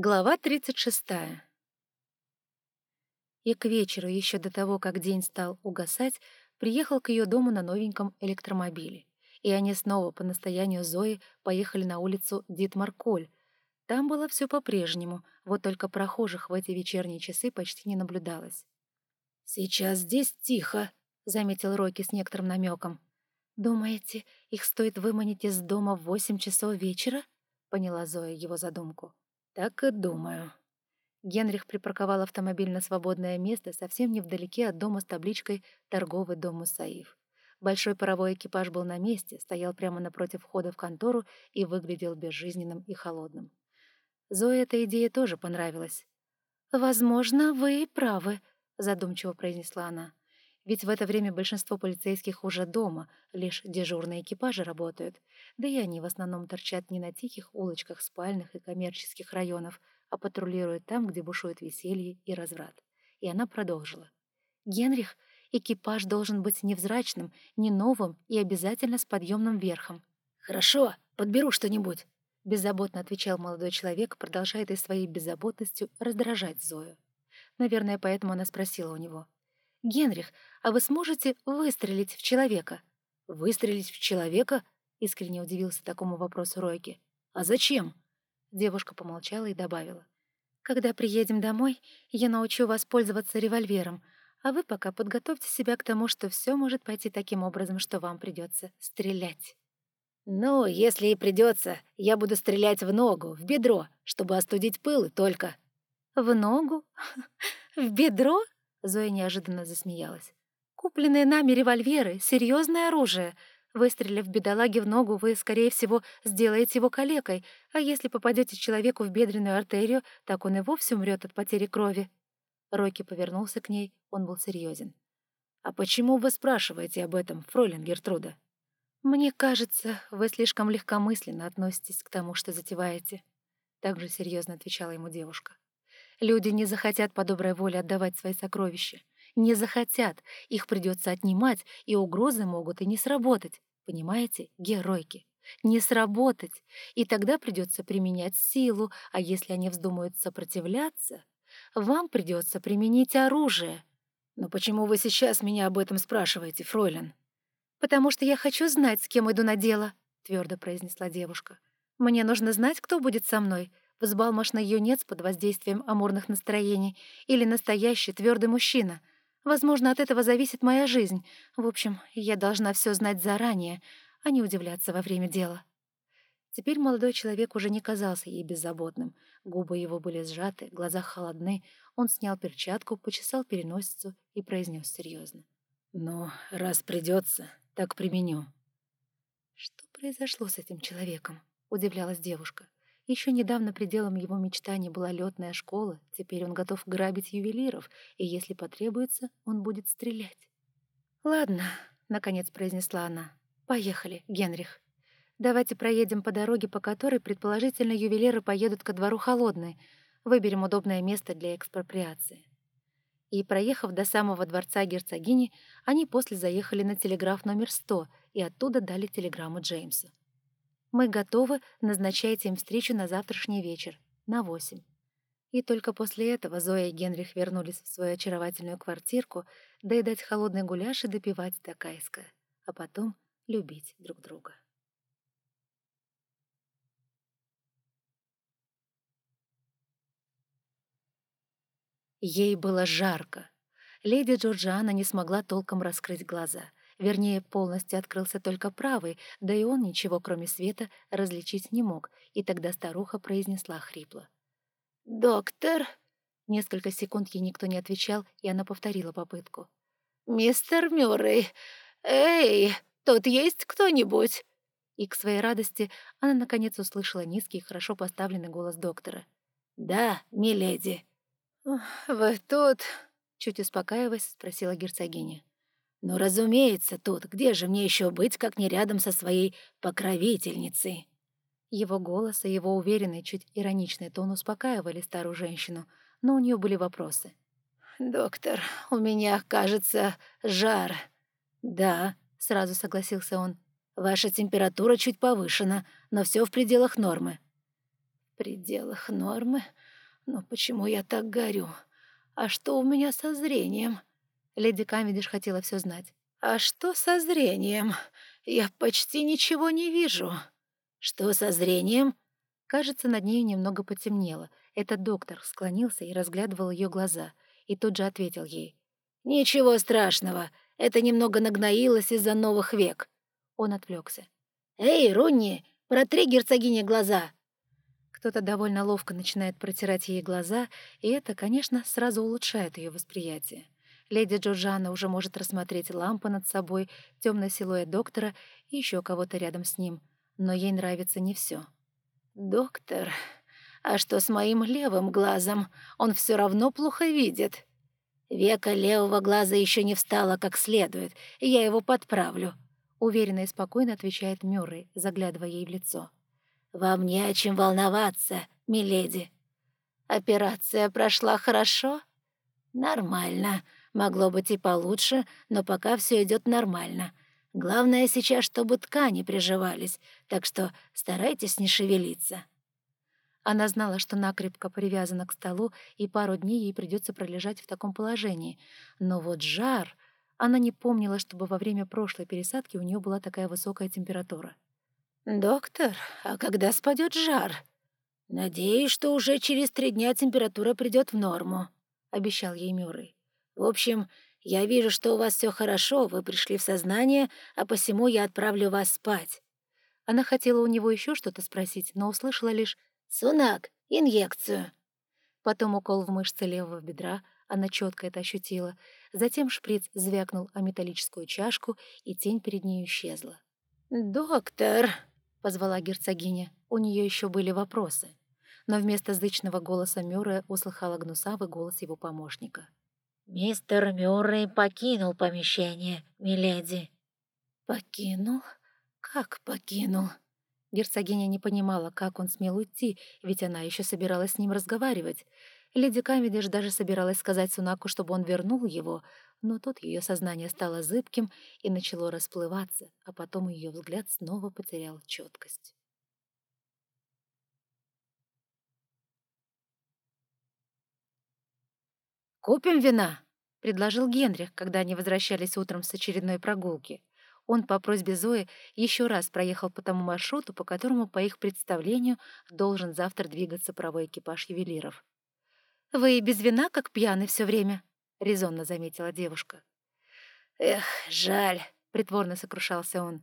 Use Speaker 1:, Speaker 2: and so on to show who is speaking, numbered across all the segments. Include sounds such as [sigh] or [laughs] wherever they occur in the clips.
Speaker 1: Глава 36. И к вечеру, еще до того, как день стал угасать, приехал к ее дому на новеньком электромобиле. И они снова по настоянию Зои поехали на улицу Дитмарколь. Там было все по-прежнему, вот только прохожих в эти вечерние часы почти не наблюдалось.
Speaker 2: «Сейчас здесь тихо», — заметил Рокки с некоторым намеком.
Speaker 1: «Думаете, их стоит выманить из дома в восемь часов вечера?» — поняла Зоя его задумку.
Speaker 2: «Так и думаю».
Speaker 1: Генрих припарковал автомобиль на свободное место совсем невдалеке от дома с табличкой «Торговый дом Мусаив». Большой паровой экипаж был на месте, стоял прямо напротив входа в контору и выглядел безжизненным и холодным. Зое эта идея тоже понравилась. «Возможно, вы и правы», — задумчиво произнесла она. Ведь в это время большинство полицейских уже дома, лишь дежурные экипажи работают, да и они в основном торчат не на тихих улочках спальных и коммерческих районов, а патрулируют там, где бушует веселье и разврат. И она продолжила. «Генрих, экипаж должен быть невзрачным, не новым и обязательно с подъемным верхом».
Speaker 2: «Хорошо, подберу что-нибудь», —
Speaker 1: беззаботно отвечал молодой человек, продолжая этой своей беззаботностью раздражать Зою. Наверное, поэтому она спросила у него — «Генрих, а вы сможете выстрелить в человека?»
Speaker 2: «Выстрелить в человека?»
Speaker 1: — искренне удивился такому вопросу Ройки.
Speaker 2: «А зачем?»
Speaker 1: Девушка помолчала и добавила. «Когда приедем домой, я научу вас пользоваться револьвером, а вы пока подготовьте себя к тому, что все может пойти таким образом, что вам придется стрелять».
Speaker 2: «Ну, если и придется, я буду стрелять в ногу, в бедро, чтобы остудить пылы только».
Speaker 1: «В ногу? [laughs] В бедро?» Зоя неожиданно засмеялась. «Купленные нами револьверы — серьезное оружие. Выстрелив бедолаге в ногу, вы, скорее всего, сделаете его калекой, а если попадете человеку в бедренную артерию, так он и вовсе умрет от потери крови». Рокки повернулся к ней, он был серьезен.
Speaker 2: «А почему вы спрашиваете об этом, фройлен Гертруда?»
Speaker 1: «Мне кажется, вы слишком легкомысленно относитесь к тому, что затеваете», — также серьезно отвечала ему девушка. Люди не захотят по доброй воле отдавать свои сокровища. Не захотят, их придется отнимать, и угрозы могут и не сработать. Понимаете, геройки? Не сработать. И тогда придется применять силу, а если они вздумают сопротивляться, вам придется применить оружие.
Speaker 2: Но почему вы сейчас меня об этом спрашиваете, фройлен?
Speaker 1: «Потому что я хочу знать, с кем иду на дело», — твердо произнесла девушка. «Мне нужно знать, кто будет со мной, взбалмошный юнец под воздействием амурных настроений или настоящий твердый мужчина. Возможно, от этого зависит моя жизнь. В общем, я должна все знать заранее, а не удивляться во время дела. Теперь молодой человек уже не казался ей беззаботным. Губы его были сжаты, глаза холодны. Он снял перчатку, почесал переносицу и произнес серьезно.
Speaker 2: «Ну, раз придется, так применю».
Speaker 1: «Что произошло с этим человеком?» — удивлялась девушка. Еще недавно пределом его мечтаний была летная школа, теперь он готов грабить ювелиров, и если потребуется, он будет стрелять. «Ладно», — наконец произнесла она, — «поехали, Генрих. Давайте проедем по дороге, по которой, предположительно, ювелиры поедут ко двору Холодной, выберем удобное место для экспроприации». И, проехав до самого дворца герцогини, они после заехали на телеграф номер 100 и оттуда дали телеграмму Джеймсу. Мы готовы, назначайте им встречу на завтрашний вечер, на восемь. И только после этого Зоя и Генрих вернулись в свою очаровательную квартирку доедать холодный гуляш и допивать такайское, а потом любить друг друга. Ей было жарко. Леди Джорджиана не смогла толком раскрыть глаза — Вернее, полностью открылся только правый, да и он ничего, кроме света, различить не мог, и тогда старуха произнесла хрипло.
Speaker 2: «Доктор?»
Speaker 1: Несколько секунд ей никто не отвечал, и она повторила попытку.
Speaker 2: «Мистер Мюррей! Эй, тут есть кто-нибудь?»
Speaker 1: И к своей радости она наконец услышала низкий, хорошо поставленный голос доктора.
Speaker 2: «Да, миледи».
Speaker 1: «Вы тут?» — чуть успокаиваясь, спросила герцогиня.
Speaker 2: «Ну, разумеется, тут. Где же мне еще быть, как не рядом со своей покровительницей?»
Speaker 1: Его голос и его уверенный, чуть ироничный тон успокаивали старую женщину, но у нее были вопросы.
Speaker 2: «Доктор, у меня, кажется, жар». «Да», — сразу согласился он. «Ваша температура чуть повышена, но все в пределах нормы».
Speaker 1: «В
Speaker 2: пределах нормы. Но почему я так горю? А что у меня со зрением?»
Speaker 1: Леди Камедиш хотела все знать.
Speaker 2: «А что со зрением? Я почти ничего не вижу». «Что со зрением?»
Speaker 1: Кажется, над нею немного потемнело. Этот доктор склонился и разглядывал ее глаза, и тут же ответил ей.
Speaker 2: «Ничего страшного, это немного нагноилось из-за новых век».
Speaker 1: Он отвлекся.
Speaker 2: «Эй, Рунни, протри герцогине глаза!»
Speaker 1: Кто-то довольно ловко начинает протирать ей глаза, и это, конечно, сразу улучшает ее восприятие. Леди Джорджана уже может рассмотреть лампу над собой, темный силуэт доктора и еще кого-то рядом с ним. Но ей нравится не все.
Speaker 2: «Доктор, а что с моим левым глазом? Он все равно плохо видит. Века левого глаза еще не встало как следует, я его подправлю», — уверенно и спокойно отвечает Мюррей, заглядывая ей в лицо. «Вам не о чем волноваться, миледи. Операция прошла хорошо?» «Нормально. Могло быть и получше, но пока все идет нормально. Главное сейчас, чтобы ткани приживались, так что старайтесь не шевелиться».
Speaker 1: Она знала, что накрепко привязана к столу, и пару дней ей придется пролежать в таком положении. Но вот жар... Она не помнила, чтобы во время прошлой пересадки у нее была такая высокая температура.
Speaker 2: «Доктор, а когда спадет жар?» «Надеюсь, что уже через три дня температура придет в норму», — обещал ей Мюррей. «В общем, я вижу, что у вас все хорошо, вы пришли в сознание, а посему я отправлю вас спать».
Speaker 1: Она хотела у него еще что-то спросить, но услышала лишь
Speaker 2: «Сунак, инъекцию».
Speaker 1: Потом укол в мышцы левого бедра, она четко это ощутила. Затем шприц звякнул о металлическую чашку, и тень перед ней исчезла.
Speaker 2: «Доктор!» — позвала герцогиня.
Speaker 1: У нее еще были вопросы. Но вместо зычного голоса Мюррея услыхала гнусавый голос его помощника.
Speaker 2: «Мистер Мюррей покинул помещение, миледи».
Speaker 1: «Покинул? Как покинул?» Герцогиня не понимала, как он смел уйти, ведь она еще собиралась с ним разговаривать. Леди Камедиш даже собиралась сказать Сунаку, чтобы он вернул его, но тут ее сознание стало зыбким и начало расплываться, а потом ее взгляд снова потерял четкость.
Speaker 2: «Купим вина?»
Speaker 1: — предложил Генрих, когда они возвращались утром с очередной прогулки. Он по просьбе Зои еще раз проехал по тому маршруту, по которому, по их представлению, должен завтра двигаться правой экипаж ювелиров. «Вы без вина, как пьяный все время?» — резонно заметила девушка.
Speaker 2: «Эх, жаль», — притворно сокрушался он.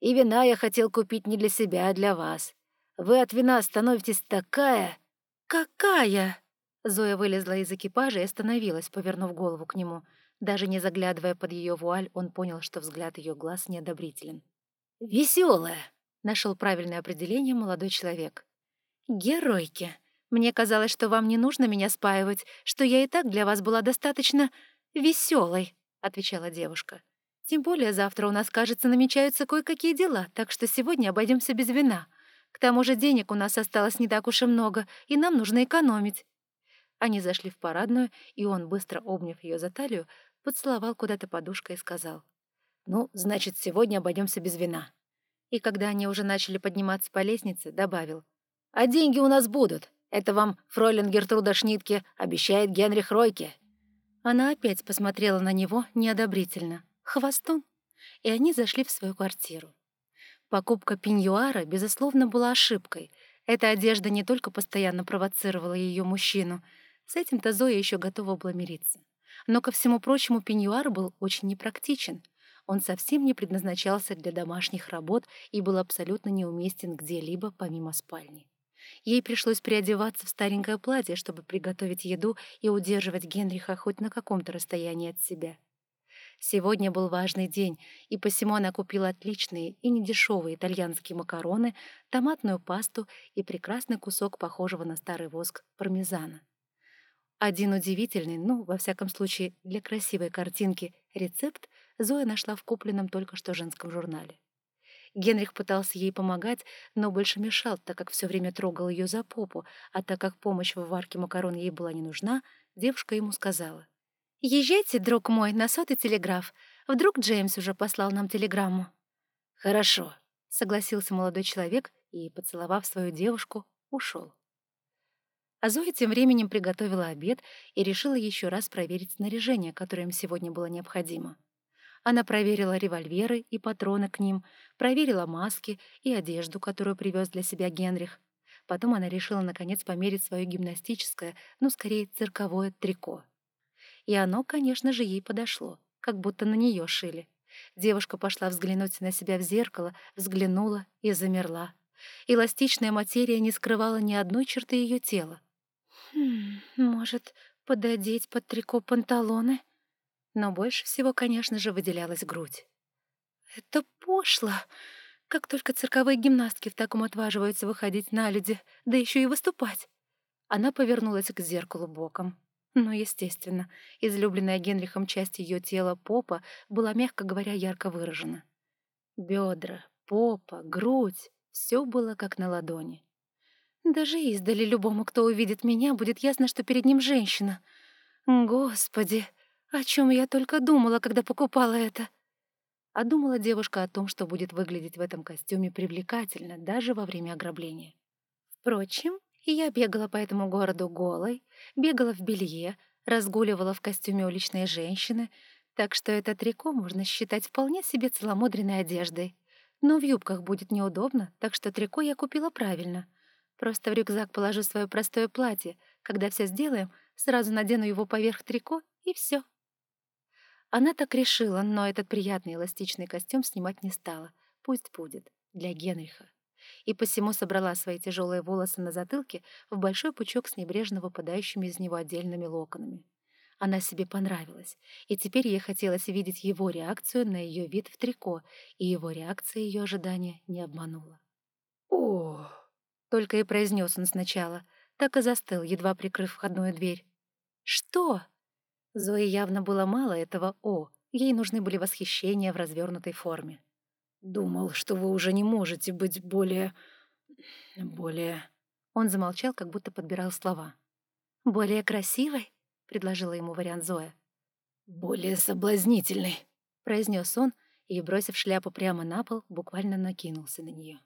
Speaker 2: «И вина я хотел купить не для себя, а для вас. Вы от вина становитесь такая...»
Speaker 1: «Какая?» Зоя вылезла из экипажа и остановилась, повернув голову к нему. Даже не заглядывая под ее вуаль, он понял, что взгляд ее глаз неодобрителен.
Speaker 2: «Веселая», —
Speaker 1: нашел правильное определение молодой человек. «Геройки. Мне казалось, что вам не нужно меня спаивать, что я и так для вас была достаточно веселой», — отвечала девушка. «Тем более завтра у нас, кажется, намечаются кое-какие дела, так что сегодня обойдемся без вина. К тому же денег у нас осталось не так уж и много, и нам нужно экономить». Они зашли в парадную, и он, быстро обняв ее за талию, поцеловал куда-то подушкой и сказал. «Ну, значит, сегодня обойдемся без вина». И когда они уже начали подниматься по лестнице, добавил. «А деньги у нас будут. Это вам фройлен Гертруда Шнитке обещает Генрих Ройке». Она опять посмотрела на него неодобрительно. Хвостун. И они зашли в свою квартиру. Покупка пеньюара, безусловно, была ошибкой. Эта одежда не только постоянно провоцировала ее мужчину — с этим-то Зоя еще готова была мириться. Но, ко всему прочему, пеньюар был очень непрактичен. Он совсем не предназначался для домашних работ и был абсолютно неуместен где-либо, помимо спальни. Ей пришлось переодеваться в старенькое платье, чтобы приготовить еду и удерживать Генриха хоть на каком-то расстоянии от себя. Сегодня был важный день, и посему она купила отличные и недешевые итальянские макароны, томатную пасту и прекрасный кусок похожего на старый воск пармезана. Один удивительный, ну, во всяком случае, для красивой картинки, рецепт Зоя нашла в купленном только что женском журнале. Генрих пытался ей помогать, но больше мешал, так как все время трогал ее за попу, а так как помощь в варке макарон ей была не нужна, девушка ему сказала. «Езжайте, друг мой, на сотый телеграф. Вдруг Джеймс уже послал нам телеграмму?»
Speaker 2: «Хорошо», —
Speaker 1: согласился молодой человек и, поцеловав свою девушку, ушел. А Зоя тем временем приготовила обед и решила еще раз проверить снаряжение, которое им сегодня было необходимо. Она проверила револьверы и патроны к ним, проверила маски и одежду, которую привез для себя Генрих. Потом она решила, наконец, померить свое гимнастическое, ну, скорее, цирковое трико. И оно, конечно же, ей подошло, как будто на нее шили. Девушка пошла взглянуть на себя в зеркало, взглянула и замерла. Эластичная материя не скрывала ни одной черты ее тела. «Хм, может, пододеть под трико панталоны?» Но больше всего, конечно же, выделялась грудь. «Это пошло! Как только цирковые гимнастки в таком отваживаются выходить на люди, да еще и выступать!» Она повернулась к зеркалу боком. Но, естественно, излюбленная Генрихом часть ее тела попа была, мягко говоря, ярко выражена. Бедра, попа, грудь — все было как на ладони. Даже издали любому, кто увидит меня, будет ясно, что перед ним женщина. Господи, о чем я только думала, когда покупала это. А думала девушка о том, что будет выглядеть в этом костюме привлекательно даже во время ограбления. Впрочем, я бегала по этому городу голой, бегала в белье, разгуливала в костюме уличной женщины, так что это трико можно считать вполне себе целомудренной одеждой. Но в юбках будет неудобно, так что трико я купила правильно. Просто в рюкзак положу свое простое платье. Когда все сделаем, сразу надену его поверх трико, и все. Она так решила, но этот приятный эластичный костюм снимать не стала. Пусть будет. Для Генриха. И посему собрала свои тяжелые волосы на затылке в большой пучок с небрежно выпадающими из него отдельными локонами. Она себе понравилась, и теперь ей хотелось видеть его реакцию на ее вид в трико, и его реакция ее ожидания не обманула. Только и произнес он сначала, так и застыл, едва прикрыв входную дверь. «Что?» Зои явно было мало этого «о», ей нужны были восхищения в развернутой форме. «Думал, что вы уже не можете быть более... более...» Он замолчал, как будто подбирал слова. «Более красивой?» — предложила ему вариант Зоя. «Более соблазнительной», — произнес он и, бросив шляпу прямо на пол, буквально накинулся на нее.